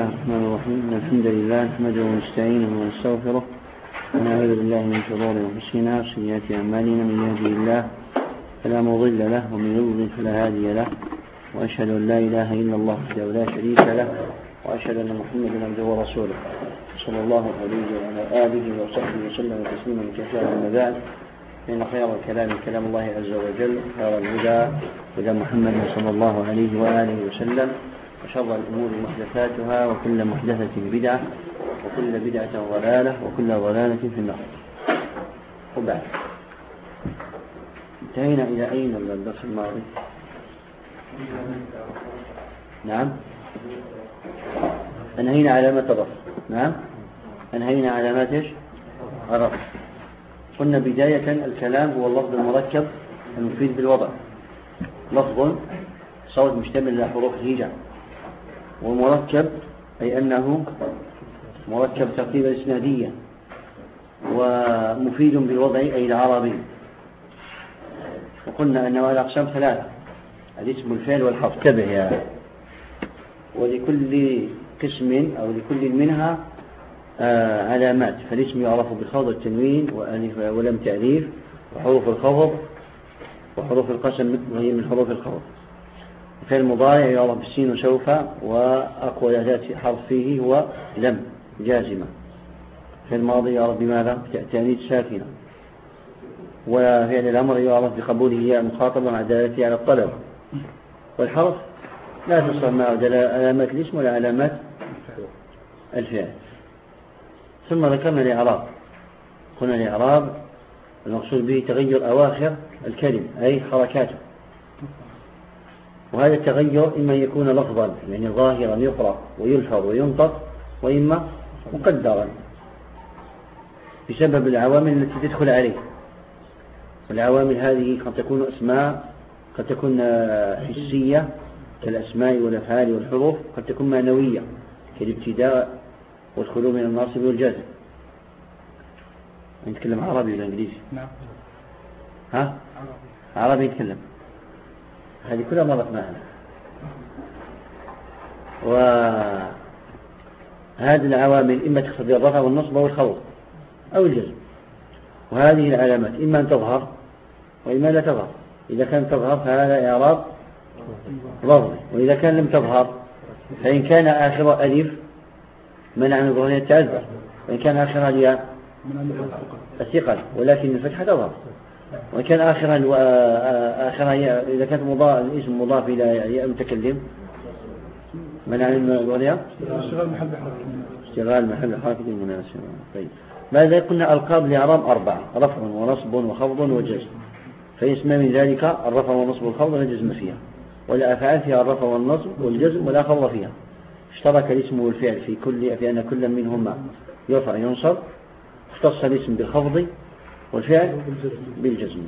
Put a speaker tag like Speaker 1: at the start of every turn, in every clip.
Speaker 1: الله الرحمن الرحيم. الحمد لله نحمده ونستعينه ونستغفره ونعوذ بالله من شرور أنفسنا وسيئات أعمالنا. من يهده الله فلا مضل له ومن يضلل فلا هادي له. وأشهد أن لا إله إلا الله وحده لا شريك له. وأشهد أن محمدا عبده ورسوله. صلى الله عليه وعلى آله وصحبه وسلم تسليما كثيرا أما بعد. فإن خير الكلام كلام الله عز وجل خير الهدى هدى محمد صلى الله عليه وآله وسلم. وشر الأمور محدثاتها وكل محدثة بدعة وكل بدعة ضلالة وكل ضلالة في النار. وبعد. انتهينا إلى أين الدرس الماضي؟ نعم. أنهينا علامات الرفع نعم. أنهينا علامات إيش الرفع قلنا بداية الكلام هو اللفظ المركب المفيد بالوضع. لفظ صوت مشتمل على حروف الهجاء ومركب أي أنه مركب ترتيبا إسناديا ومفيد بالوضع أي العربي. وقلنا أنه الأقسام ثلاثة الاسم الفعل والحرف. تبع يا ولكل قسم أو لكل منها آه علامات. فالاسم يعرف بالخوض التنوين ولم تعريف وحروف الخفض وحروف القسم وهي من حروف الخفض. فعل المضارع يعرف بالسين وسوف وأقوى ذات حرف فيه هو لم جازمة. في الماضي يعرف بماذا تأنيث ساكنة وفعل الأمر يعرف بقبوله ياء مخاطبة مع دلالته على الطلب. والحرف لا تصل معه علامات الاسم ولا علامات الفعل. ثم ذكرنا الإعراب. قلنا الإعراب المقصود به تغير أواخر الكلم أي حركاته. وهذا التغير إما يكون لفظا يعني ظاهرا يقرأ ويلفظ وينطق وإما مقدرا بسبب العوامل التي تدخل عليه. والعوامل هذه قد تكون أسماء قد تكون حسية كالأسماء والأفعال والحروف قد تكون معنوية كالابتداء والخلو من الناصب والجازم نتكلم عربي ولا إنجليزي؟ نعم. ها؟ عربي. نتكلم هذه كلها مرت معنا. وهذه العوامل إما تقتضي الرفع والنصب والخوض أو الجزم. وهذه العلامات إما أن تظهر وإما لا تظهر. إذا كانت تظهر فهذا إعراب لفظي وإذا كان لم تظهر فإن كان آخر ألف منع من ظهورها التعذر وإن كان آخر الياء الثقل ولكن الفتحة تظهر. وإن كان آخرا آخرا إذا كانت مضاف الاسم مضاف إلى ياء المتكلم من علم الوضع؟ اشتغال محل حركة اشتغال محل حركة طيب. ماذا قلنا ألقاب لإعراب أربعة رفع ونصب وخفض وجزم. فيسمى من ذلك الرفع والنصب والخفض لا جزم فيها. والأفعال فيها الرفع والنصب والجزم ولا خفض فيها. اشترك الاسم والفعل في كل في أن كل منهما يرفع ينصب. اختص الاسم بالخفض. والفعل بالجزم.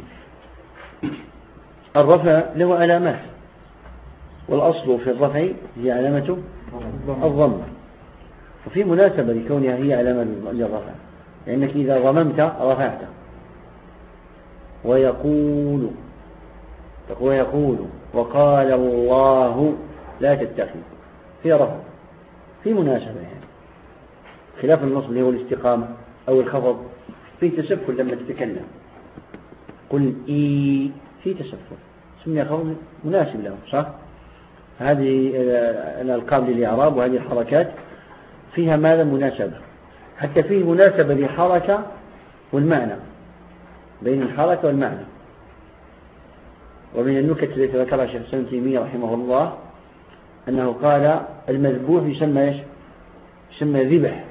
Speaker 1: الرفع له علامات. والأصل في الرفع هي علامة الضم. وفي مناسبة لكونها هي علامة للرفع. لأنك إذا ضممت رفعت. ويقول ويقول وقال الله لا تتخذ. في رفع. في مناسبة يعني. خلاف النصب اللي هو الاستقامة أو الخفض. في تسفل لما تتكلم. قل إي في تسفل. سمي خفض مناسب له صح؟ هذه الألقاب للإعراب وهذه الحركات فيها ماذا؟ مناسبة. حتى فيه مناسبة للحركة والمعنى بين الحركة والمعنى. ومن النكت التي ذكرها شيخ سلم تيمية رحمه الله أنه قال المذبوح يسمى إيش؟ يسمى ذبح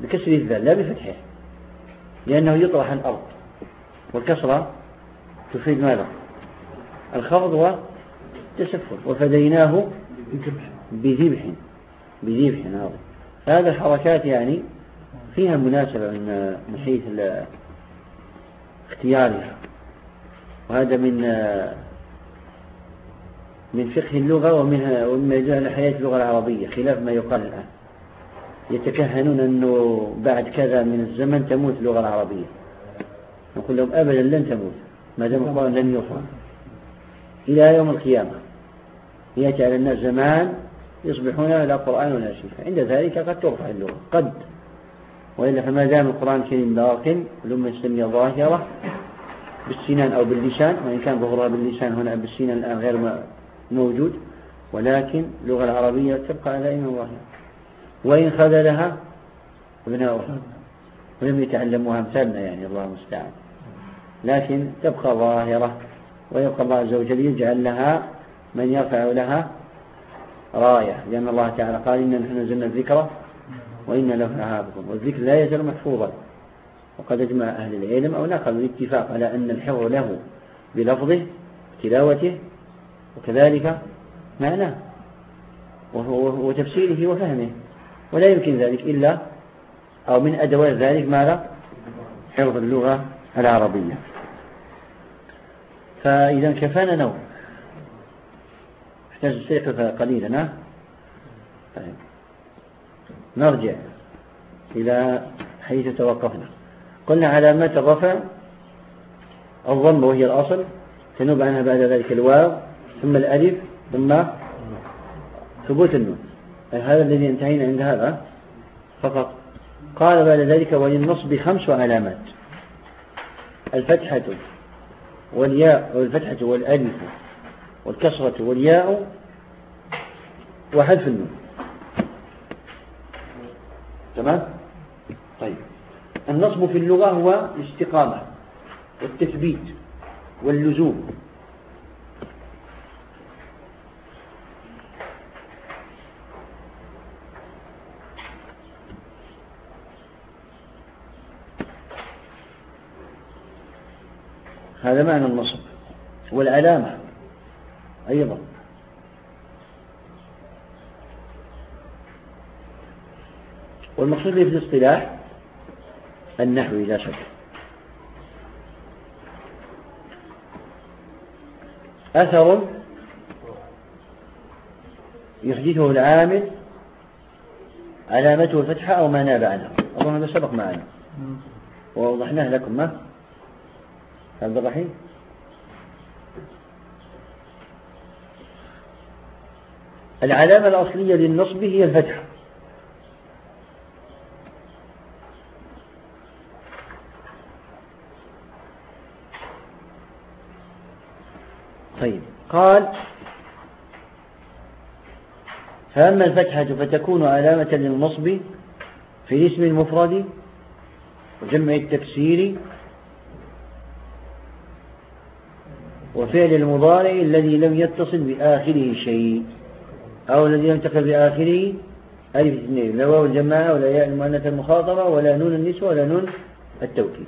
Speaker 1: بكسر الذال لا بفتحه. لأنه يطرح الأرض. والكسرة تفيد ماذا؟ الخفض والتسفل وفديناه بذبح. بذبح هذا هذا الحركات يعني فيها مناسبة من حيث اختيارها. وهذا من من فقه اللغة ومنها ومما يدل على حياة اللغة العربية خلاف ما يقال الآن. يتكهنون أنه بعد كذا من الزمن تموت اللغة العربية. نقول لهم أبدا لن تموت. ما دام القرآن لن يفهم إلى يوم القيامة. يأتي على الناس زمان يصبحون لا قرآن ولا شيء. عند ذلك قد ترفع اللغة. قد. وإلا فما دام القرآن الكريم باق الأمة الإسلامية ظاهرة بالسنان أو باللسان وإن كان ظهورها باللسان هنا بالسنان الآن غير موجود ولكن اللغة العربية تبقى دائما ظاهرة وإن خذلها ابناؤها ولم يتعلموها مثالنا يعني الله المستعان. لكن تبقى ظاهرة ويبقى الله عز وجل يجعل لها من يرفع لها راية لأن الله تعالى قال إنا نحن نزلنا الذكر وإن له لحافظون والذكر لا يزال محفوظا. وقد أجمع أهل العلم أو نقل الاتفاق على أن الحفظ له بلفظه تلاوته وكذلك معناه وتفسيره وفهمه. ولا يمكن ذلك إلا أو من أدوات ذلك ماذا؟ حفظ اللغة العربية. فإذا كفانا نوم. نحتاج نستيقظ قليلا طيب. نرجع إلى حيث توقفنا. قلنا علامات الرفع الضم وهي الأصل تنوب عنها بعد ذلك الواو ثم الألف ثم ثبوت النون. هذا الذي انتهينا عند هذا فقط. قال بعد ذلك وللنصب خمس علامات. الفتحة والياء والفتحة والألف والكسرة والياء وحذف النون. تمام؟ طيب. النصب في اللغة هو الاستقامة والتثبيت واللزوم. هذا معنى النصب والعلامة أيضا. والمقصود في الاصطلاح النحو لا شك. أثر يحدثه العامل علامته الفتحة أو ما ناب عنها أظن هذا سبق معنا. ووضحناه لكم ما؟ عبد الرحيم. العلامة الأصلية للنصب هي الفتحة. طيب قال فأما الفتحة فتكون علامة للنصب في الاسم المفرد وجمع التكسير وفعل المضارع الذي لم يتصل بآخره شيء أو الذي لم تقل بآخره ألف اثنين لا واو الجماعة ولا ياء المؤنث المخاطبة ولا نون النسوة ولا نون التوكيد.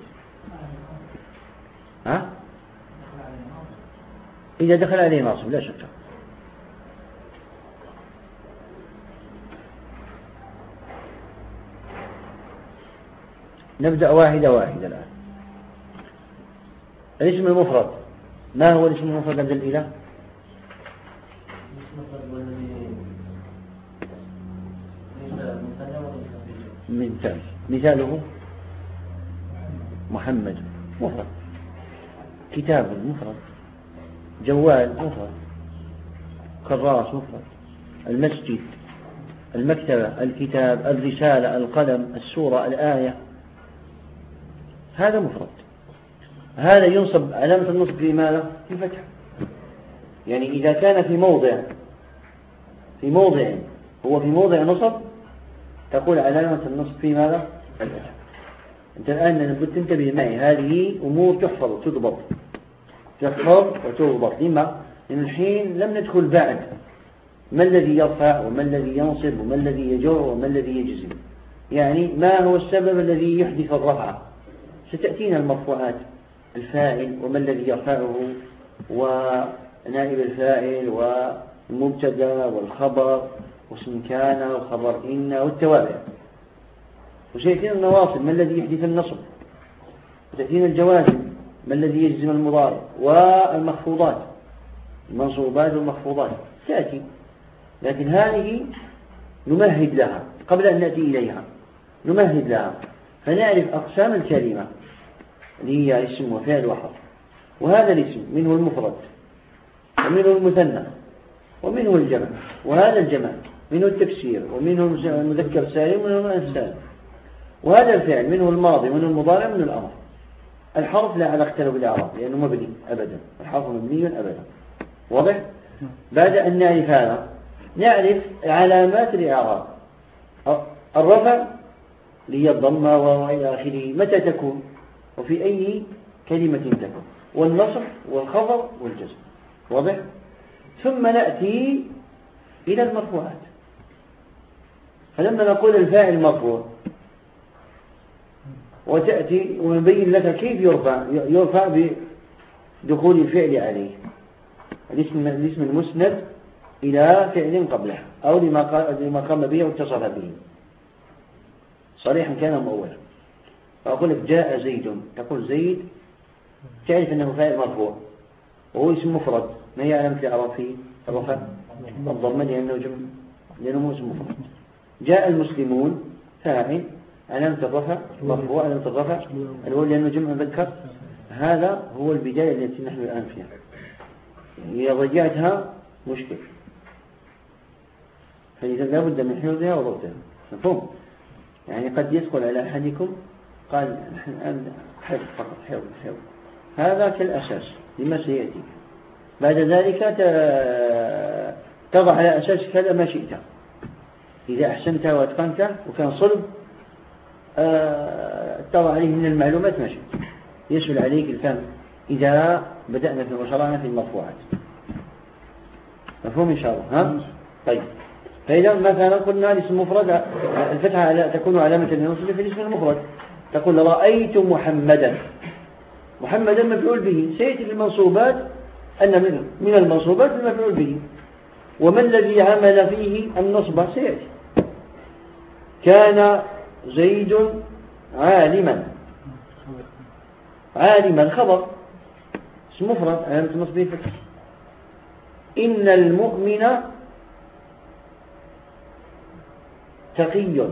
Speaker 1: ها؟ إذا دخل عليه ناصب لا شك. نبدأ واحدة واحدة الآن. الاسم المفرد. ما هو الاسم المفرد عند الإله؟ مثال. مثاله محمد مفرد. كتاب مفرد. جوال مفرد. كراس مفرد. المسجد المكتبة الكتاب الرسالة القلم السورة الآية. هذا مفرد. هذا ينصب علامة النصب في ماذا؟ في فتح يعني إذا كان في موضع في موضع هو في موضع نصب تقول علامة النصب في ماذا؟ الفتح. أنت الآن لابد تنتبه معي هذه أمور تحفظ وتضبط تحفظ وتضبط. لما؟ لأن الحين لم ندخل بعد. ما الذي يرفع وما الذي ينصب وما الذي يجر وما الذي يجزم؟ يعني ما هو السبب الذي يحدث الرفع؟ ستأتينا المرفوعات. الفاعل وما الذي يرفعه ونائب الفاعل والمبتدا والخبر واسم كان وخبر إن والتوابع. وسيأتينا النواصب ما الذي يحدث النصب؟ وتأتينا الجوازم ما الذي يجزم المضارع؟ والمخفوضات المنصوبات والمخفوضات. تأتي لكن هذه نمهد لها قبل أن نأتي إليها. نمهد لها. فنعرف أقسام الكلمة. اللي هي اسم وفعل وحرف. وهذا الاسم منه المفرد ومنه المثنى ومنه الجمع وهذا الجمع منه التفسير ومنه المذكر سالم ومنه المؤنث سالم وهذا الفعل منه الماضي ومنه المضارع ومنه الأمر. الحرف لا علاقة له بالإعراب لأنه مبني أبدا. الحرف مبني أبدا. واضح؟ بعد أن نعرف هذا نعرف علامات الإعراب. الرفع لي الضمة وإلى آخره متى تكون؟ وفي أي كلمة تكون والنصر والخفض والجزم. واضح؟ ثم نأتي إلى المرفوعات. فلما نقول الفاعل مرفوع وتأتي ونبين لك كيف يرفع يرفع بدخول الفعل عليه. الاسم الاسم المسند إلى فعل قبله أو لما قام به واتصف به. صريحا كان مؤولا. فأقول لك جاء زيد. تقول زيد تعرف أنه فاعل مرفوع. وهو اسم مفرد. ما هي علامة الإعراب فيه؟ الرفع. الضمة لأنه جمع لأنه اسم مفرد. جاء المسلمون. فاعل. علامة الرفع مرفوع. علامة الرفع الأول لأنه جمع مذكر. هذا هو البداية التي نحن الآن فيها. إذا رجعتها مشكل. فإذا لابد من حفظها وضبطها. مفهوم؟ يعني قد يدخل على أحدكم قال نحن الآن حفظ فقط حفظ حفظ هذا كالأساس لما سيأتي بعد ذلك تضع على أساس كذا ما شئت. إذا أحسنته وأتقنته وكان صلب آه، تضع عليه من المعلومات ما شئت. يسهل عليك الفهم إذا بدأنا في وشرعنا في المرفوعات. مفهوم إن شاء الله ها؟ طيب. فإذا مثلا قلنا الاسم المفرد الفتحة تكون علامة للنصب في الاسم المفرد. تقول رأيت محمدا. محمدا مفعول به. سيأتي في المنصوبات أن من المنصوبات المفعول به. وما الذي عمل فيه النصب؟ سيأتي. كان زيد عالما. عالما. خبر. اسم مفرد. علامة النصب فتح إن المؤمن تقي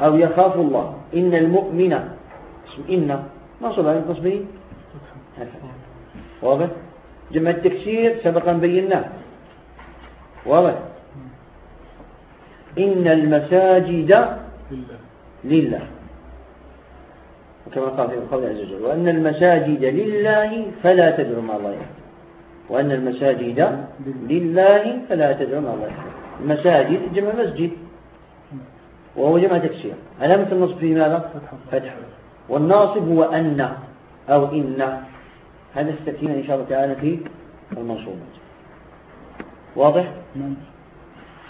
Speaker 1: أو يخاف الله. إن المؤمن اسم إن نصب على التصبيح واضح. جمع التكسير سبقا بيناه. واضح. إن المساجد لله. وكما قال في القول عز وجل وأن المساجد لله فلا تدعو مع الله وأن المساجد لله فلا تدعو مع الله المساجد جمع مسجد. وهو جمع تكسير علامة النصب في ماذا؟ فتح. والناصب هو أن أو إن. هذا ستأتينا إن شاء الله تعالى في المنصوبات واضح؟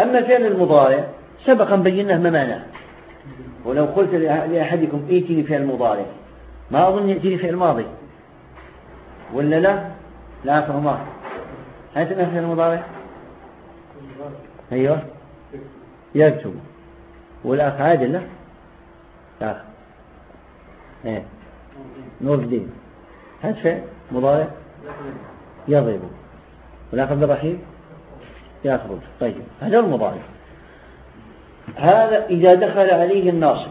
Speaker 1: أما فعل المضارع سبقا بيناه ما معناه؟ ولو قلت لأحدكم ائتني فعل المضارع ما أظن يأتيني فعل الماضي ولا لا؟ لا الله هل فعل المضارع؟ أيوه. يكتب. والأخ عادل لا. أخ إيه. نور الدين. هذا فعل مضارع يضرب. والأخ عبد الرحيم يخرج طيب. هذا المضارع. هذا إذا دخل عليه الناصب.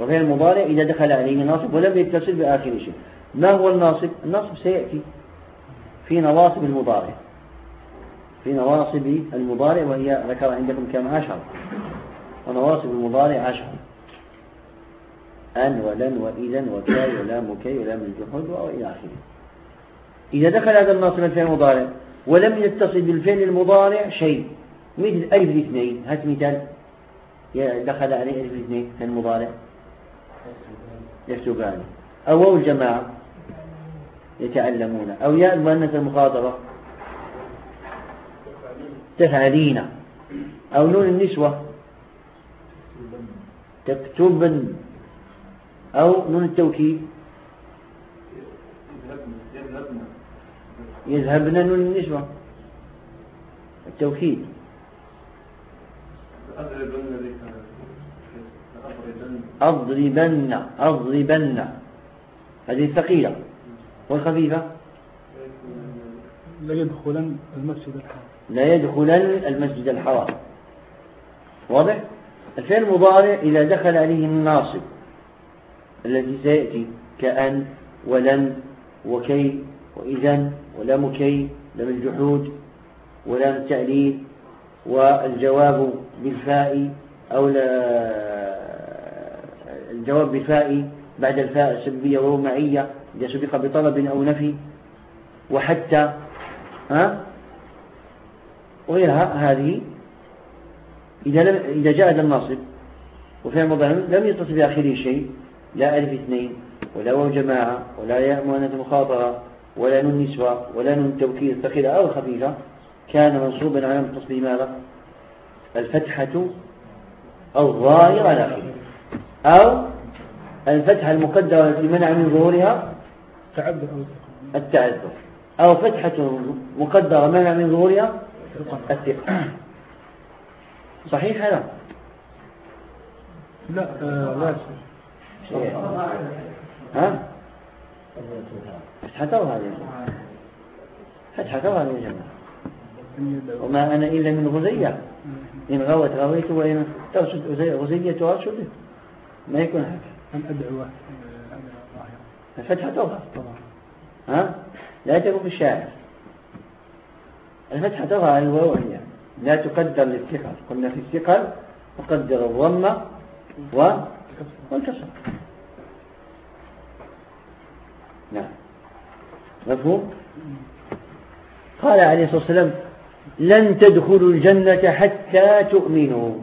Speaker 1: وفعل المضارع إذا دخل عليه الناصب ولم يتصل بآخر شيء. ما هو الناصب؟ الناصب سيأتي في نواصب المضارع. في نواصب المضارع وهي ذكر عندكم كم عشر. ونواصب المضارع عشر أن ولن وإذا وكاي ولام وكي ولام الجحود وإلى آخره. إذا دخل هذا الناصب الفعل المضارع ولم يتصل بالفعل المضارع شيء مثل ألف الاثنين هات مثال. دخل عليه ألف الاثنين في المضارع يكتبان. أو واو الجماعة. يتعلمون. أو ياء المؤنث المخاطبة. تفعلين. أو نون النسوة. تكتبن أو نون التوكيد؟ يذهبن نون النسوة التوكيد. أضربن أضربن. هذه الثقيلة. والخفيفة؟
Speaker 2: لا يدخلن المسجد الحرام.
Speaker 1: لا يدخلن المسجد الحرام. واضح؟ الفعل المضارع إذا دخل عليه الناصب الذي سيأتي كأن ولن وكي وإذا ولام كي لم الجحود ولام التعليل والجواب بالفاء أو الجواب بالفاء بعد الفاء السببية وهو معية إذا سبق بطلب أو نفي وحتى ها؟ وغيرها هذه إذا لم إذا جاء الناصب وفي المضارع لم يتصل بآخره شيء لا ألف اثنين ولا واو جماعة ولا ياء مؤنث مخاطرة ولا نون نسوة ولا نون توكيد ثقيلة أو خفيفة كان منصوبا على التصبيح ماذا؟ الفتحة الظاهرة على آخره. أو الفتحة المقدرة التي منع من ظهورها التعذر. أو فتحة مقدرة منع من ظهورها الثقة. صحيح هذا
Speaker 2: لا لا.
Speaker 1: ها؟ فتحة هذه فتحة هذه يا جماعة. وما أنا إلا من غزية. إن غوت غويت وإن ترشد غزية ترشد. ما يكون هكذا
Speaker 2: أن أدعو
Speaker 1: الفتحة تظهر ها؟ لا تكون في الشاعر الفتحة تظهر الواو هي لا تقدر للثقل. قلنا في الثقل تقدر الضمة والكسر. نعم. مفهوم؟ قال عليه الصلاة والسلام لن تدخلوا الجنة حتى تؤمنوا.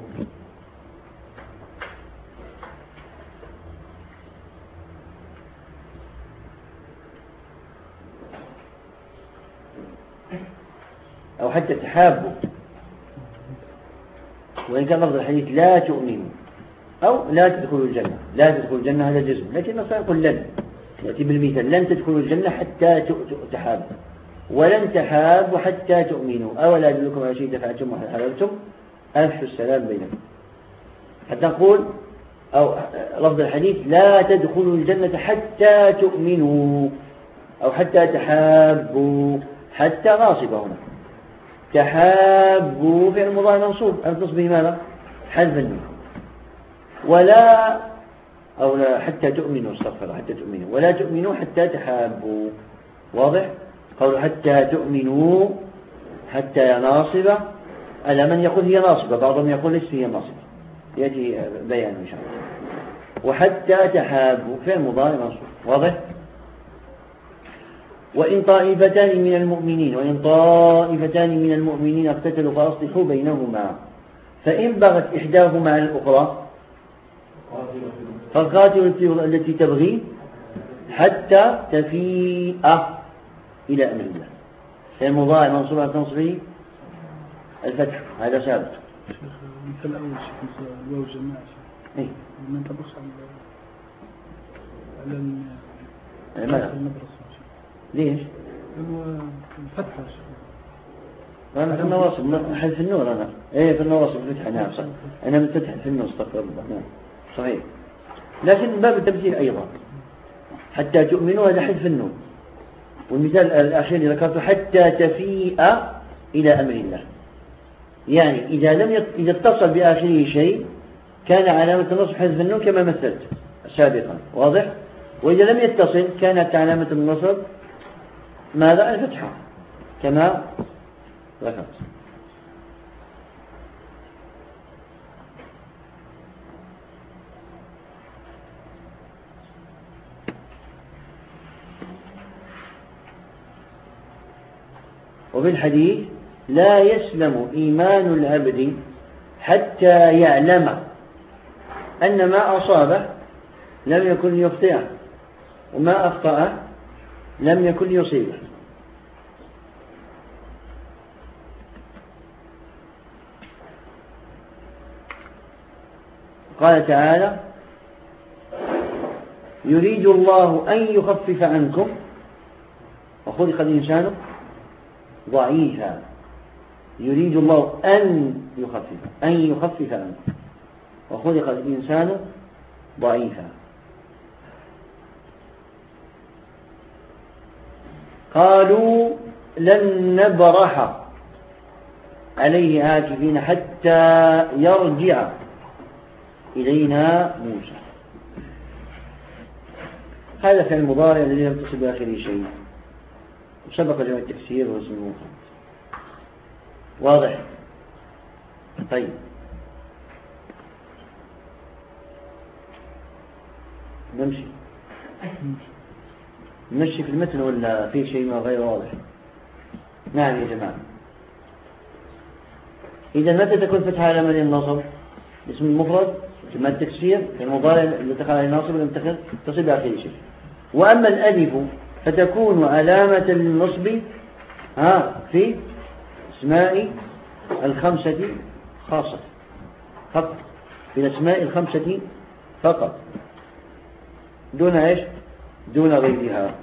Speaker 1: أو حتى تحابوا. وإن كان لفظ الحديث لا تؤمنوا أو لا تدخلوا الجنة. لا تدخلوا الجنة هذا جزم. لكن مثلا يقول لن. يأتي بالمثال لن تدخلوا الجنة حتى تحابوا. ولن تحابوا حتى تؤمنوا. أولا أدلكم على شيء دفعتم وحللتم؟ أفشوا السلام بينكم. حتى نقول أو لفظ الحديث لا تدخلوا الجنة حتى تؤمنوا أو حتى تحابوا. حتى ناصبة هنا تحابوا فعل مضارع منصوب أن تصبه ماذا؟ حذف النون ولا أو لا حتى تؤمنوا استغفر حتى تؤمنوا. ولا تؤمنوا حتى تحابوا. واضح؟ قالوا حتى تؤمنوا حتى ناصبة. على من يقول هي ناصبة؟ بعضهم يقول ليس هي ناصبة. يأتي بيان إن شاء الله. وحتى تحابوا فعل مضارع منصوب واضح؟ وإن طائفتان من المؤمنين وإن طائفتان من المؤمنين اقتتلوا فأصلحوا بينهما. فإن بغت إحداهما على الأخرى فالقاتل التي تبغي حتى تفيء إلى أمر الله. المضاعف منصوب على تنصبه الفتح هذا ثابت.
Speaker 2: مثل الأول شيخ الواو جماعة
Speaker 1: إيه.
Speaker 2: من تبص على
Speaker 1: على المدرسة. ليش؟
Speaker 2: الفتحة
Speaker 1: أنا في النواصب حذف النور أنا. إيه في النواصب فتحة نعم صح. أنا مفتح في النور استغفر الله نعم صحيح. لكن باب التمثيل أيضا. حتى تؤمنوا هذا حذف النور. والمثال الأخير اللي ذكرته حتى تفيء إلى أمر الله. يعني إذا لم يت... إذا اتصل بآخره شيء كان علامة النصب حذف النون كما مثلت سابقا. واضح؟ وإذا لم يتصل كانت علامة النصب ماذا؟ الفتحة كما ذكرت. وفي الحديث لا يسلم إيمان العبد حتى يعلم أن ما أصابه لم يكن يخطئه وما أخطأه لم يكن يصيبه. قال تعالى يريد الله أن يخفف عنكم وخلق الإنسان ضعيفا. يريد الله أن يخفف أن يخفف عنكم وخلق الإنسان ضعيفا. قالوا لن نبرح عليه عاكفين حتى يرجع إلينا موسى. هذا في المضارع الذي لم تصل بآخره شيء. وسبق جمع التفسير واسمه واضح؟ طيب. نمشي؟ نمشي في المتن ولا في شيء ما غير واضح؟ نعم يا جماعة. إذا متى تكون فتحة على من النصب؟ اسم المفرد ثم التكسير المضارع اللي دخل عليه ناصب ولم تخل تصل بآخر شيء. وأما الألف فتكون علامة للنصب ها في أسماء الخمسة خاصة. فقط. في الأسماء الخمسة فقط. دون إيش؟ دون غيرها.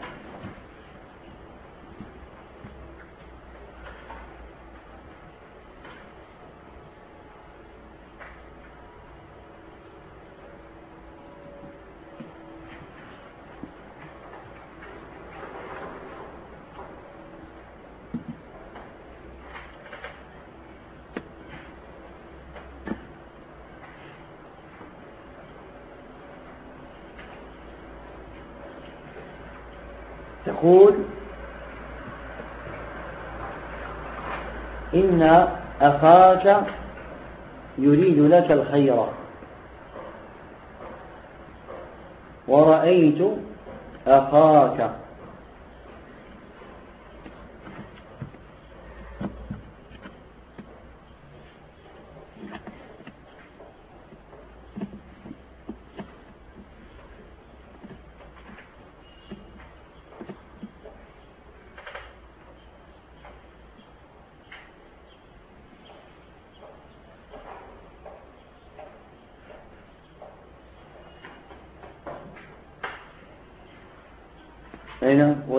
Speaker 1: يقول إن أخاك يريد لك الخير. ورأيت أخاك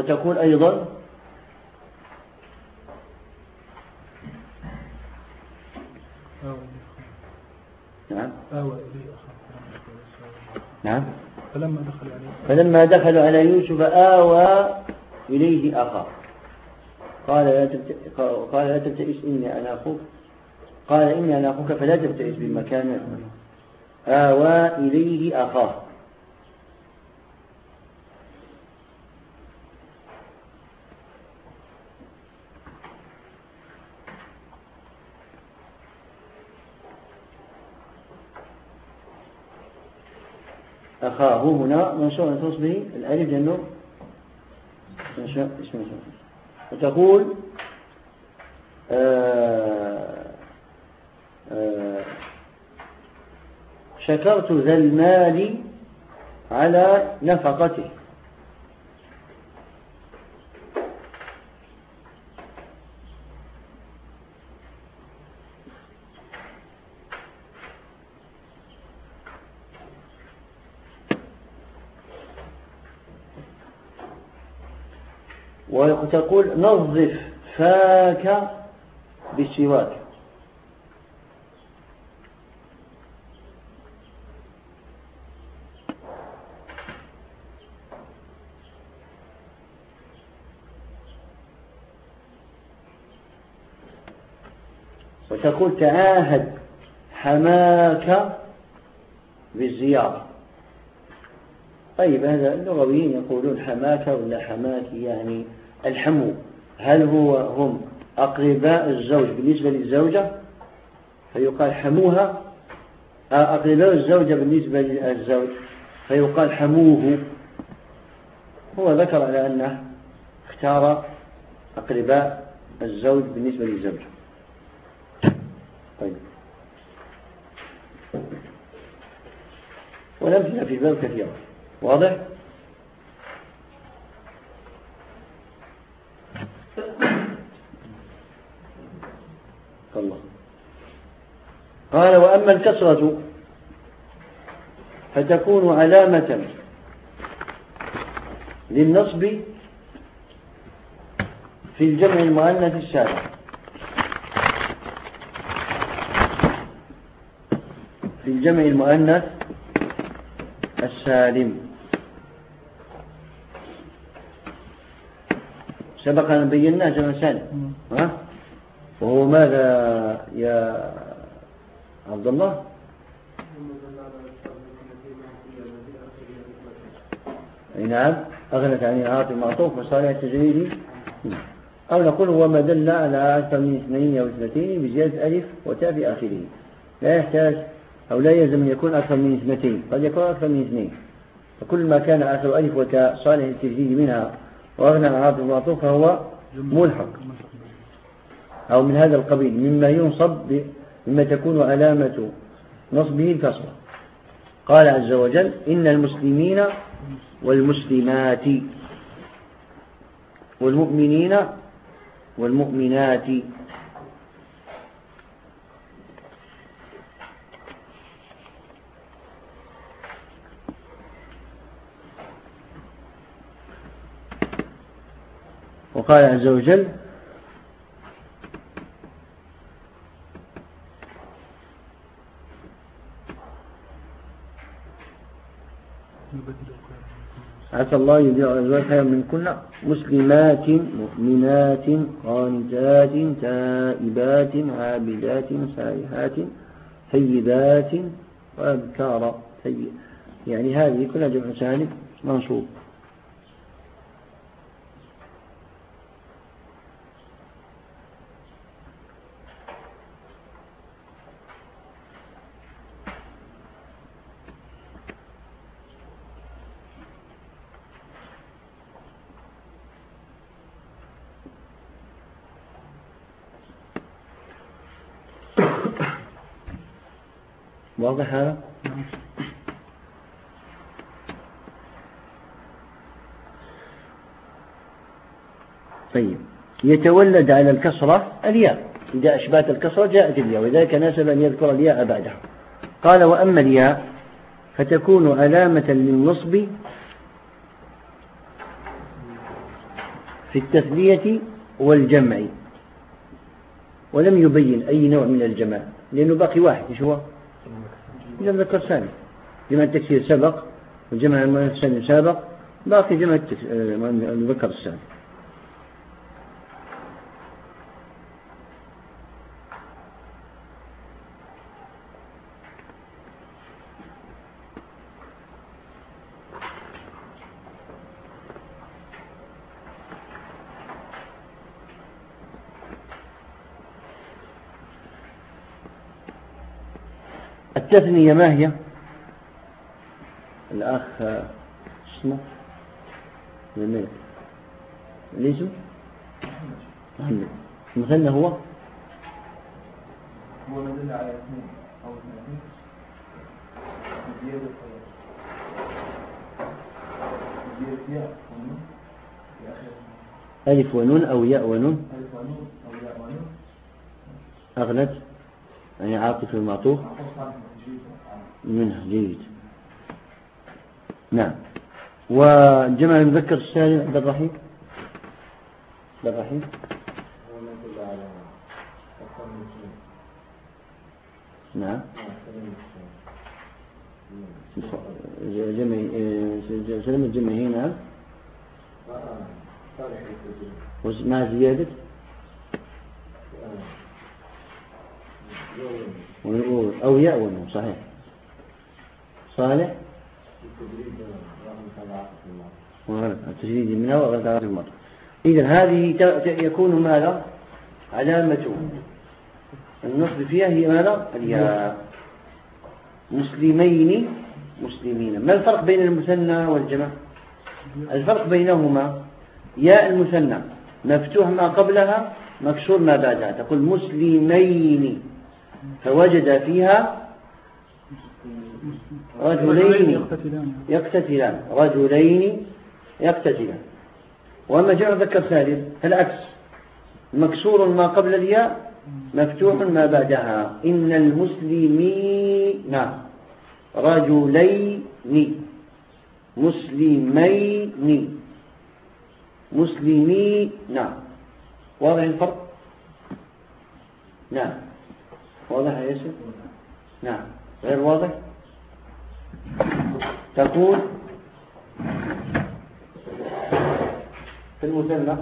Speaker 1: وتقول أيضا نعم. نعم.
Speaker 2: فلما دخل عليه
Speaker 1: فلما دخلوا على يوسف آوى إليه أخاه. قال لا تبت... قال لا تبتئس إني أنا أخوك. قال إني أنا أخوك فلا تبتئس بمكان آوى إليه أخاه. أخاه هنا منشوء أن تصبه الألف لأنه اسم منشوء وتقول آه آه شكرت ذا المال على نفقته. وتقول نظف فاك بالسواك وتقول تعاهد حماك بالزيارة. طيب هذا اللغويين يقولون حماك ولا حماك يعني الحمو. هل هو هم أقرباء الزوج؟ بالنسبة للزوجة فيقال حموها. أقرباء الزوجة بالنسبة للزوج فيقال حموه. هو ذكر على أنه اختار أقرباء الزوج بالنسبة للزوجة. طيب. والأمثلة في الباب كثيرة. واضح؟ الله قال وأما الكسرة فتكون علامة للنصب في الجمع المؤنث السالم في الجمع المؤنث السالم. سبق أن بيناه جمع سالم. ها؟ وهو ماذا يا عبد الله؟ أي نعم. أغنت عن العاطف المعطوف وصالح التجريدي أو نقول هو ما دل على أكثر من اثنين أو اثنتين بزيادة ألف وتاء في آخره. لا يحتاج أو لا يلزم أن يكون أكثر من اثنتين. قد يكون أكثر من اثنين. فكل ما كان آخر ألف وتاء صالح التجديد منها وأغنى عن عاطف المعطوف فهو ملحق. أو من هذا القبيل مما ينصب مما تكون علامة نصبه الكسرة قال عز وجل إن المسلمين والمسلمات والمؤمنين والمؤمنات. وقال عز وجل عسى الله يبيع أزواج خيرا من كل مسلمات مؤمنات قانتات تائبات عابدات سائحات ثيبات وأبكارا يعني هذه كلها جمع سالم منصوب. واضح طيب. يتولد على الكسرة الياء. إذا أشبات الكسرة جاءت الياء وذلك ناسب أن يذكر الياء بعدها. قال وأما الياء فتكون علامة للنصب في التثنية والجمع. ولم يبين أي نوع من الجمع لأنه باقي واحد شو هو؟ جمع ذكر ثاني. جمع التكسير سبق وجمع المؤنث سابق باقي جمع المذكر الثاني. التثنية ما هي؟ الأخ اسمه جميل الاسم محمد المثنى هو؟
Speaker 3: هو ما دل على اثنين. أو اثنين. زيادة زيادة ياء ونون.
Speaker 1: ألف ونون أو ياء ونون؟
Speaker 3: ألف ونون أو ياء ونون.
Speaker 1: أغنت يعني عاطف المعطوف منها جيد. نعم. وجمع المذكر السالم عبد الرحيم؟ عبد الرحيم؟ نعم. جمع سلم الجمعي نعم وما زيادة؟ أو ونون صحيح. صالح؟ التجريد منها وغير المرء إذا هذه يكون ماذا؟ علامة النصب فيها هي ماذا؟ الياء. مسلمين مسلمين. ما الفرق بين المثنى والجمع؟ الفرق بينهما ياء المثنى. مفتوح ما قبلها مكسور ما بعدها. تقول مسلمين. فوجد فيها رجلين يقتتلان. رجلين يقتتلان. وأما جمع ذكر سالم فالعكس. مكسور ما قبل الياء مفتوح ما بعدها. إن المسلمين رجلين. مسلمين. مسلمين. واضح الفرق؟ نعم. واضح يا يوسف؟ نعم. غير واضح؟ تقول في المثنى.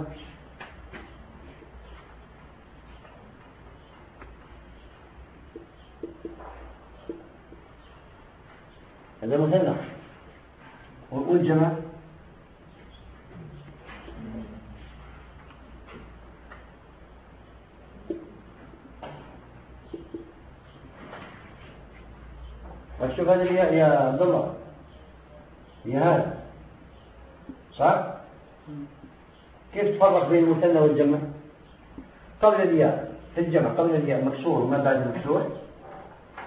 Speaker 1: هذا مثنى والجمع هذا الياء يا عبد الله هي هذا صح؟ كيف تفرق بين المثنى والجمع؟ قبل الياء في الجمع قبل الياء مكسور وما بعد مفتوح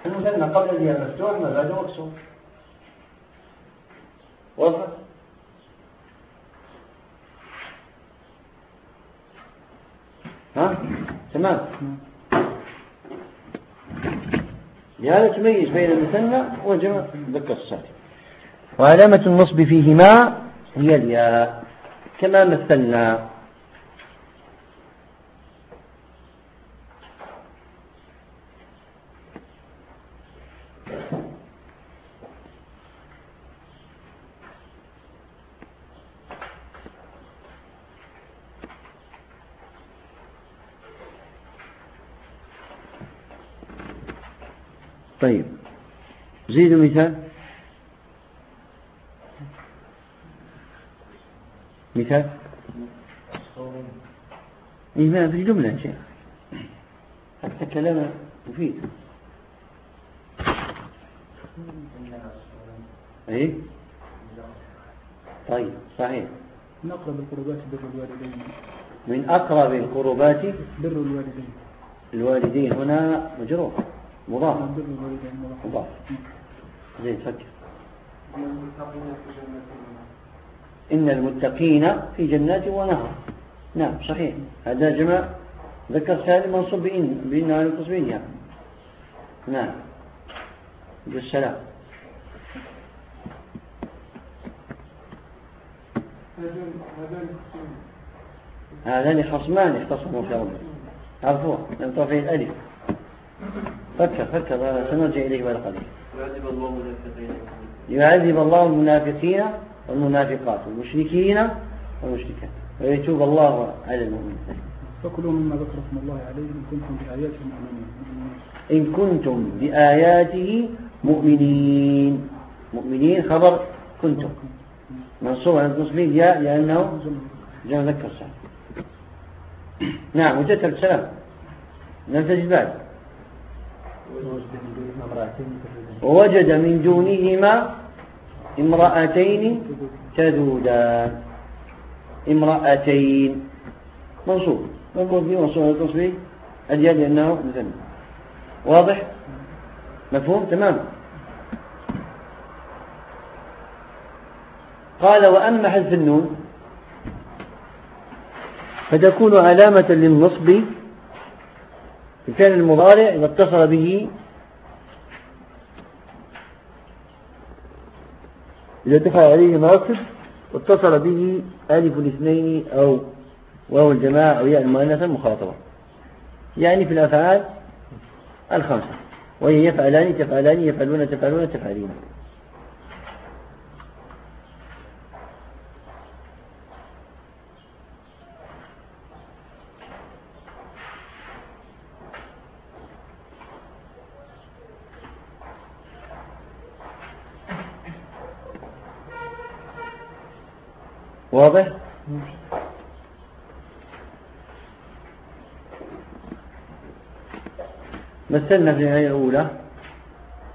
Speaker 1: المثنى قبل الياء مفتوح ما بعده مكسور واضح؟ ها؟ تمام لهذا تميز بين المثنى والجمع ذكر السالم وعلامة النصب فيهما هي الياء. كما مثلنا طيب زيدوا مثال؟ مثال؟ إيه ما في الجملة شيخ. حتى كلام مفيد. إيه؟ طيب صحيح.
Speaker 2: من أقرب القربات بر الوالدين.
Speaker 1: من أقرب القربات
Speaker 2: بر الوالدين.
Speaker 1: الوالدين. هنا مجرور مضاف.
Speaker 2: الوالدين مضاف.
Speaker 1: زين فكر إن المتقين في جنات ونهر. نعم صحيح. هذا جمع ذكر سالم منصوب بإن بإن على التصبين يعني. نعم. بالسلام هذان خصمان اختصموا في ربهم عرفوه؟ لم ترفع الألف. فكر فكر سنرجع إليه بعد قليل
Speaker 3: يعذب الله المنافقين.
Speaker 1: يعذب الله المنافقين والمنافقات والمشركين والمشركات. ويتوب الله على المؤمنين.
Speaker 2: فكلوا مما ذكركم الله عليه إن كنتم بآياته مؤمنين.
Speaker 1: إن كنتم بآياته مؤمنين. مؤمنين خبر كنتم. منصوب على التصميم يا لأنه جمع ذكر السلام نعم وجدت السلام لم تجد بعد. ووجد من دونهما امرأتين تذودان امرأتين. منصوب. نقول فيه منصوب على اليد لأنه مثنى واضح؟ مفهوم؟ تمام. قال وأما حذف النون فتكون علامة للنصب في الفعل المضارع إذا اتصل به إذا دخل عليه ناصب واتصل به ألف الاثنين أو واو الجماعة أو ياء المؤنثة المخاطبة. يعني في الأفعال الخمسة. وهي يفعلان تفعلان يفعلون تفعلون تفعلين. واضح؟ مثلنا في الآية الأولى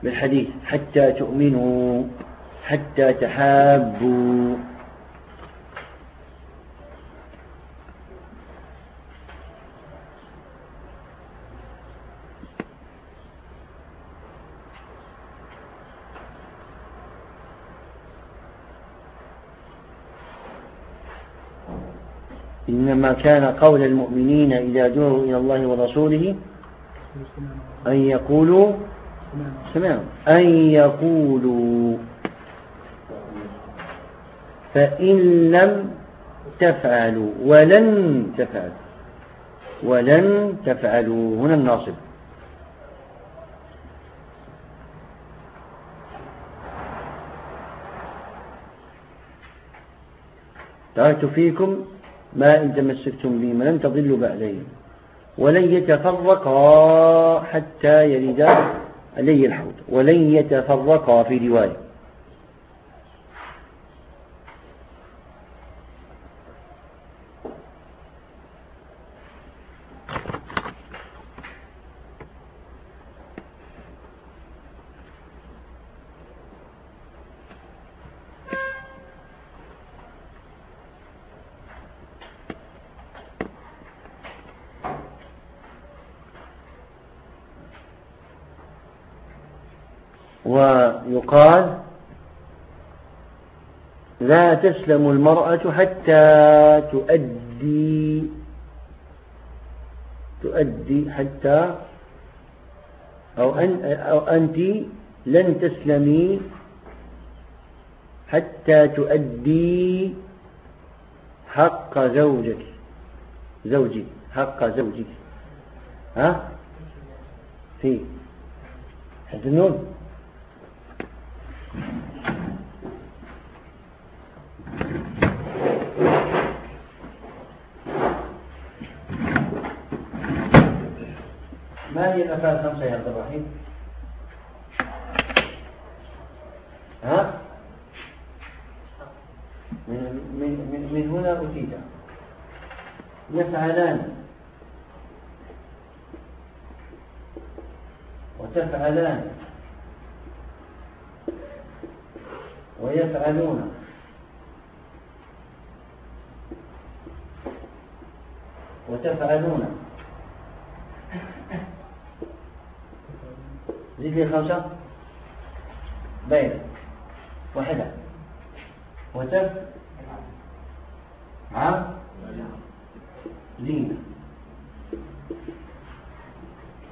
Speaker 1: بالحديث حتى تؤمنوا حتى تحابوا كان قول المؤمنين إذا دعوا إلى الله ورسوله أن يقولوا سمعوا. أن يقولوا. فإن لم تفعلوا ولن تفعلوا. ولن تفعلوا. هنا الناصب. تركت فيكم ما إن تمسكتم به لن تضلوا بعدين ولن يتفرقا حتى يلدا علي الحوض. ولن يتفرقا في رواية. ويقال لا تسلم المرأة حتى تؤدي تؤدي حتى أو, أن أو أنت لن تسلمي حتى تؤدي حق زوجك زوجي حق زوجك. ها؟ في. حد النون ما هي الأفعال الخمسة يا عبد الرحيم؟ ها؟ من, من, من, من هنا أتيت. يفعلان. وتفعلان. ويفعلون. وتفعلون. زيد لي خمسة؟ بين واحدة. وتف ع لينا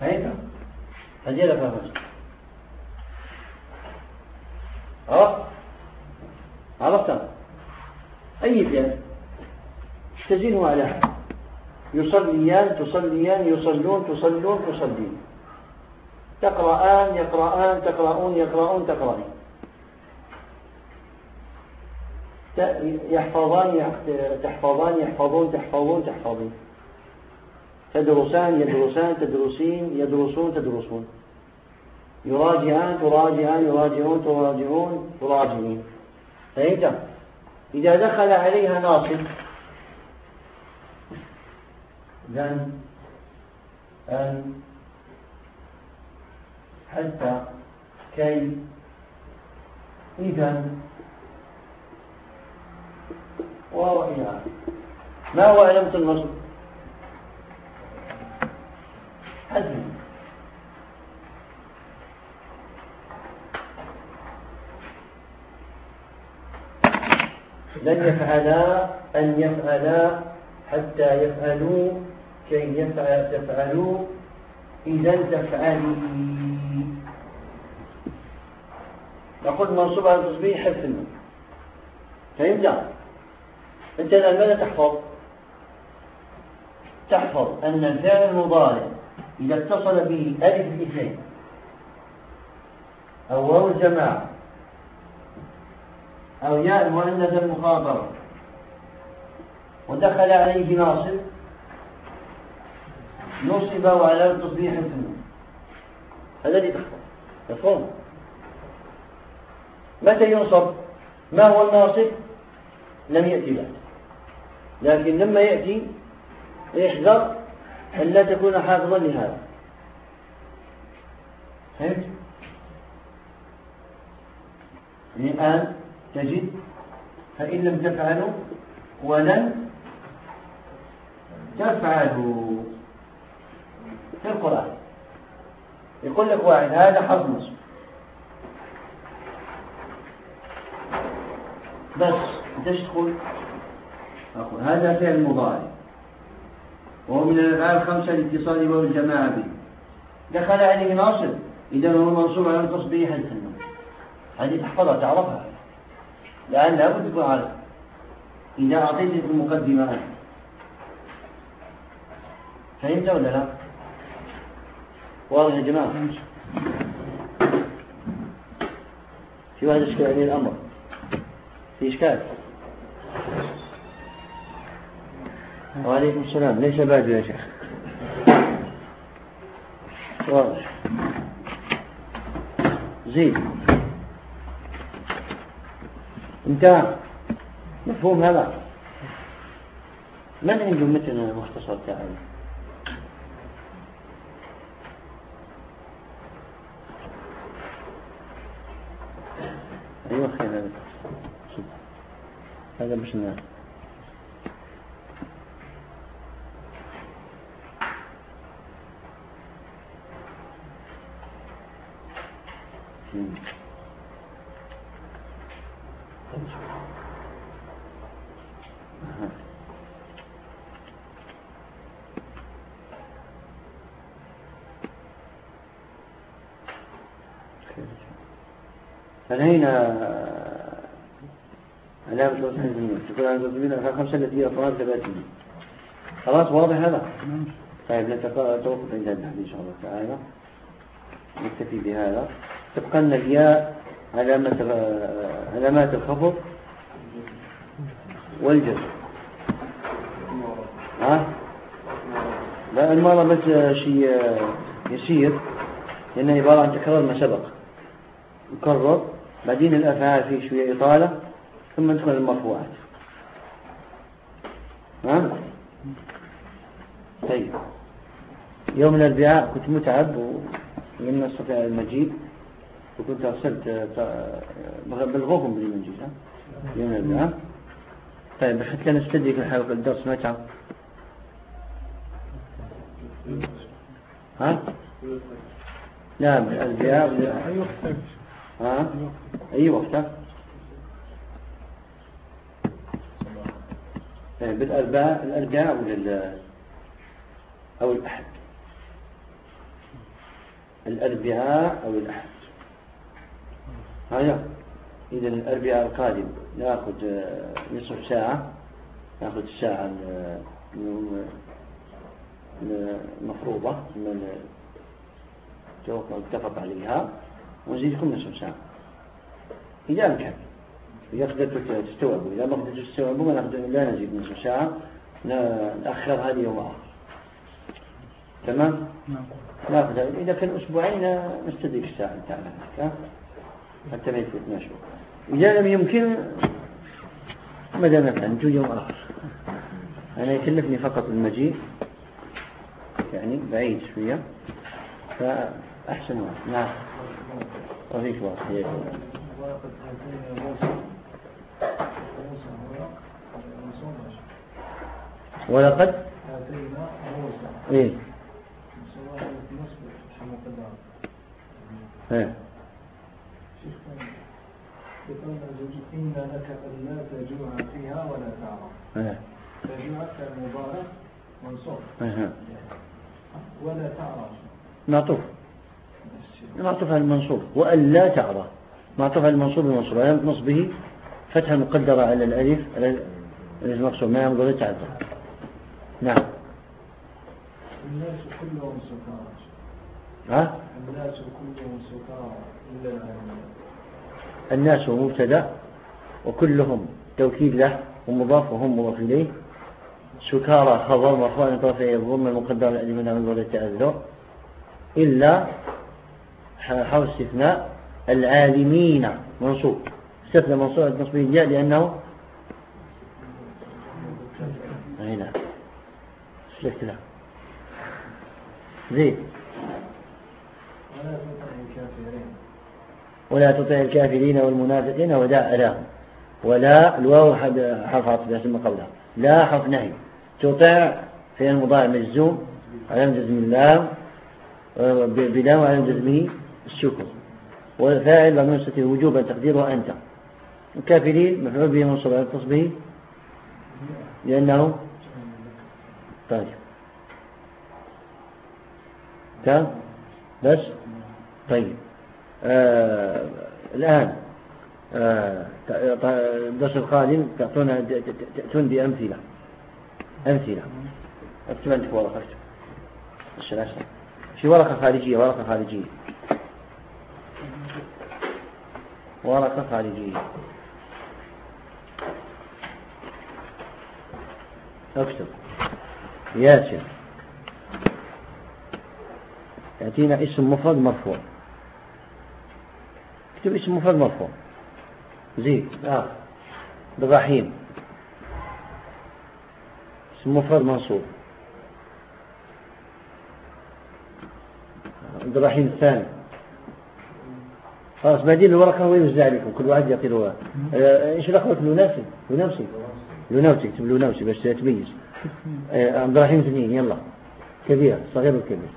Speaker 1: هيك هدي لك خمسة عرفت؟ أي فعل تزينه على. يصليان تصليان يصلون تصلون تصلين تقرآن يقرآن تقرؤون يقرؤون تقرأين. يحفظان تحفظان يحفظون تحفظون تحفظين. تدرسان يدرسان تدرسين يدرسون تدرسون. يراجعان تراجعان يراجعون تراجعون تراجعين. فهمت؟ إذا دخل عليها ناصب then أن حتى كي إذا وإلى ما هو علامة النصب حزم لن يفعلا أن يفعلا حتى يفعلوا كي يفعل تفعلوا إذا تفعلي نقول منصوب على التصبيح حذف النون فهمت؟ أنت الآن ماذا تحفظ؟ تحفظ أن الفعل المضارع إذا اتصل به ألف الاثنين أو واو الجماعة أو ياء المؤنث المخاطرة ودخل عليه ناصب نصب وعلى تصبيح الفنون هذا اللي تحفظ مفهوم متى ينصب؟ ما هو الناصب؟ لم يأتي بعد. لكن لما يأتي احذر أن لا تكون حافظا لهذا. فهمت؟ يعني الآن تجد فإن لم تفعلوا ولن تفعلوا. في القرآن. يقول لك واحد هذا حرف نصب بس تقول أقول هذا فعل مضارع. وهو من الافعال الخمسة الاتصال به الجماعه به. دخل عليه ناصر. إذا هو منصوب على تصبيح الكلمة هذه تحفظها تعرفها لأن لابد تكون عارف. إذا اعطيتك المقدمة فهمت ولا لا؟ واضح يا جماعة؟ في واحد اشكال عليه الأمر. في إشكال. وعليكم السلام. ليس بعد يا شيخ. واضح. زيد انتهى. مفهوم هذا. من عنده مثل المختصر تاعي أيوه خير. هذا هذا مش نعم مم. عن الزبين الخمسة التي خلاص واضح هذا؟ طيب نتوقف عند الحديث إن شاء الله تعالى. نكتفي بهذا. تبقى لنا الياء علامة علامات الخفض والجزم. ها؟ لا المرة بس شيء يسير لأنه عبارة عن تكرار ما سبق. يكرر. بعدين الأفعال فيه شوية إطالة. ثم ندخل المرفوعات. ها طيب. يوم الأربعاء كنت متعب ولم أستطيع المجيء وكنت أرسلت بلغوكم بالمجيء ها؟ يوم الأربعاء. طيب حتى نستدرك الحلقة الدرس متى ها؟ لا الأربعاء.
Speaker 2: أي وقت طيب.
Speaker 1: ها؟ أي وقت ها؟ طيب بالأربعاء الأربعاء أو أو الأحد؟ الأربعاء أو الأحد. هيا. إذا الأربعاء القادم. نأخذ آه، نصف ساعة. نأخذ الساعة ال- ال- المفروضة من اتفق عليها. ونزيدكم نصف ساعة. إذا أمكن. إذا قدرتوا تستوعبوا إذا ما قدرتوا تستوعبوا نأخذ لا نزيد نصف ساعة ن- نأخر هذه يوم آخر. تمام؟
Speaker 2: نعم.
Speaker 1: ناخذ إذا كان أسبوعين نستدرك الساعة بتاعنا ها؟ حتى ما يفوتنا شو إذا لم يمكن ماذا نفعل نجو يوم آخر. أنا يكلفني فقط المجيء يعني بعيد شوية فأحسن واحد. نعم. طريق واحد يا شباب.
Speaker 3: وقد آتينا موسى موسى هو موسى ماشي.
Speaker 1: ولقد إيه؟
Speaker 3: مقدار
Speaker 1: ها
Speaker 3: زوجي إن لك ألا تجوع فيها ولا تعرى تجوع كالمبارك ولا تعرى
Speaker 1: معطوف. معطوف على المنصوب. وأن لا تعرى. معطوف على المنصوب المنصوب علامة نصبه فتحة مقدرة على الألف الألف المقصود. ما ينبغي تعدى نعم.
Speaker 3: الناس كلهم سكارى.
Speaker 1: ها؟
Speaker 3: الناس كلهم سكارى. إلا العالمين
Speaker 1: الناس مبتدأ وكلهم توكيد له ومضاف وهم مضاف إليه سكارى خبر مرفوع طرفي الضم المقدر الذي من عمل التأذر. إلا ح- حول استثناء العالمين منصوب. استثنى منصوب على نصبه الجاء لأنه هنا له زين.
Speaker 3: ولا تطع الكافرين
Speaker 1: والمنافقين ودع لهم ولا الواو حرف عطف يسمى قبلها. لا حرف نهي. تطع في المضارع مجزوم على جزم اللام بلام على جزمه الشكر. والفاعل بمنصة وجوبا تقديره أنت. الكافرين مفعول به منصوب على تصبه لأنه طيب. تمام؟ بس؟ طيب. آه الآن آه الدرس القادم تعطونا تأتون بأمثلة. أمثلة. اكتب عندك ورقة. اكتب في ورقة خارجية ورقة خارجية. ورقة خارجية. اكتب ياسر. يأتينا اسم مفرد مرفوع. اكتب اسم مفرد مرفوع. زين آه. بالرحيم اسم مفرد منصوب. عبد الرحيم الثاني. خلاص بعدين الورقة ويوزع لكم كل واحد يعطي له آه، إيش الاخوة لوناسي. لوناسي. لوناسي. اكتب لوناسي بس تميز. عبد الرحيم يلا. كبير صغير وكبير.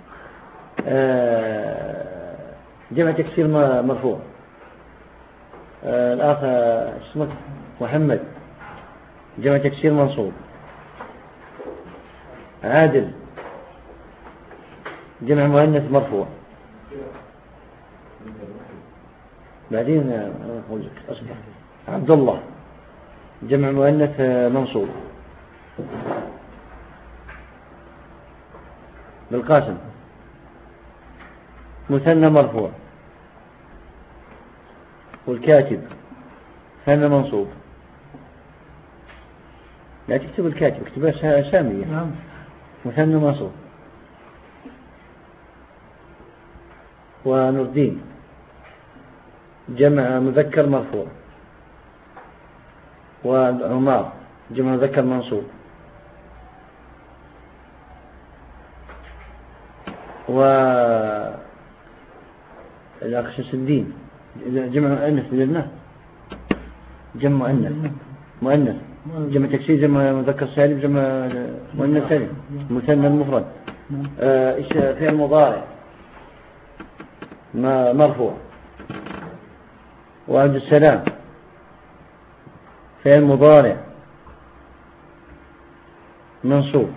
Speaker 1: آه، جمع تكسير مرفوع. آه، الأخ آه، اسمه؟ محمد. جمع تكسير منصوب. عادل. جمع مؤنث مرفوع. بعدين آه، أصبر. عبد الله. جمع مؤنث منصوب. بالقاسم. مثنى مرفوع. والكاتب. ثنى منصوب. لا تكتب الكاتب اكتبها سامية نعم. مثنى منصوب. ونور الدين. جمع مذكر مرفوع. وعمار. جمع مذكر منصوب. و الأخ شمس الدين. جمع مؤنث بدلناه جمع مؤنث. مؤنث. جمع تكسير جمع مذكر سالم جمع مؤنث سالم. مثنى المفرد. آه، إيش فعل مضارع؟ مرفوع. وعبد السلام. فعل مضارع. منصوب.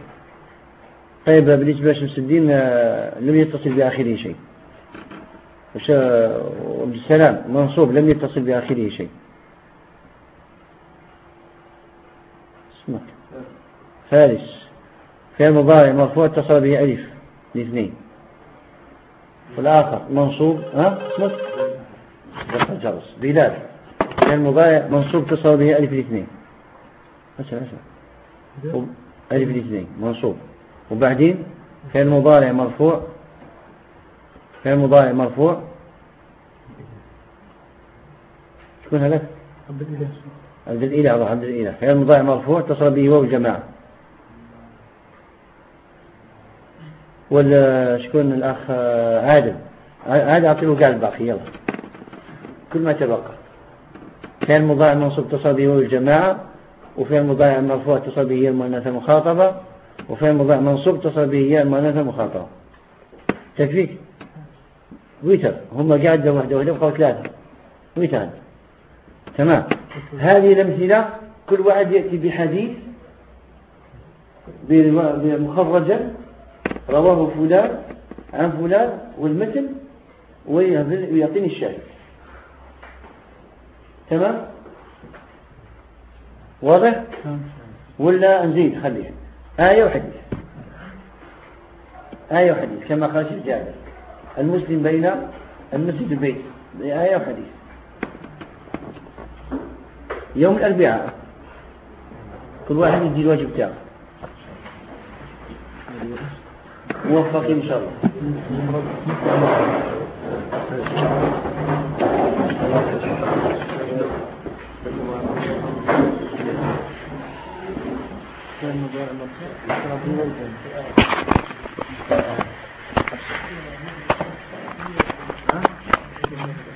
Speaker 1: طيب بالنسبة لشمس الدين آه، لم يتصل بآخره شيء. وعبد السلام منصوب لم يتصل بآخره شيء. اسمك. فارس. فعل مضارع مرفوع اتصل به ألف الاثنين والآخر منصوب ها؟ اسمك. جرس. بلال. فعل مضارع منصوب اتصل به ألف الاثنين أسأل أسأل ألف الاثنين منصوب. وبعدين فعل مضارع مرفوع فعل مضارع مرفوع. شكون هذا عبد الإله. عبد الإله عبد الإله. فعل مضارع مرفوع اتصل به واو الجماعة ولا شكون الأخ عادل؟ عادل أعطيه قال الباقي يلا. كل ما تبقى. فعل مضارع منصوب اتصل به واو الجماعة وفعل مضارع مرفوع اتصل به المؤنث المخاطبة. وفعل مضارع منصوب اتصل به المؤنث المخاطبة تكفيك ويتر. هم قاعدة واحدة واحدة بقوا ثلاثة. ويتر. تمام. هذه الأمثلة كل واحد يأتي بحديث مخرجا رواه فلان عن فلان والمثل ويعطيني الشاهد. تمام؟ واضح؟ ولا نزيد؟ خليه آية وحديث. آية وحديث كما قال الشيخ جابر. المسلم بين المسجد البيت. آية وحديث. يوم الأربعاء. كل واحد يدي الواجب تاعه موفق إن شاء الله. Thank you.